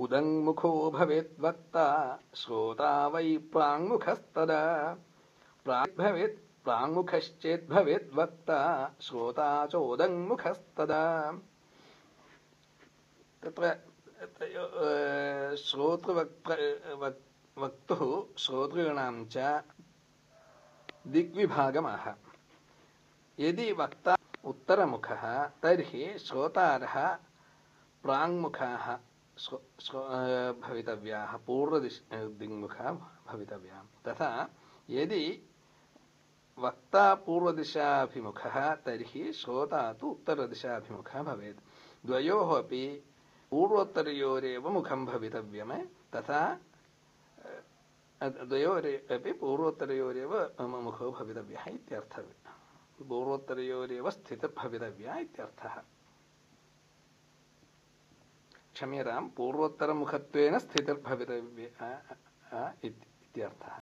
उदङ्मुखो भवेत् वक्ता श्रोता वै प्राङ्मुखस्तदा। भवेत् प्राङ्मुखश्चेत् भवेत् वक्ता श्रोता चोदङ्मुखस्तदा। तत्र श्रोतृवक् वक्तुः च यदि वक्ता उत्तरमुखः, तर्हि श्रोतारः प्राङ्मुखाः। भवितव्याः पूर्वदिश दिङ्मुखः भवितव्याः तथा यदि वक्ता पूर्वदिशाभिमुखः तर्हि श्रोता तु उत्तरदिशाभिमुखः भवेत् द्वयोः अपि पूर्वोत्तरयोरेव मुखं भवितव्यम् तथा द्वयोरे अपि पूर्वोत्तरयोरेव मुखो भवितव्यः इत्यर्थः पूर्वोत्तरयोरेव स्थितिर्भवितव्या इत्यर्थः क्षम्यतां पूर्वोत्तरमुखत्वेन स्थितिर्भवितव्या इत्यर्थः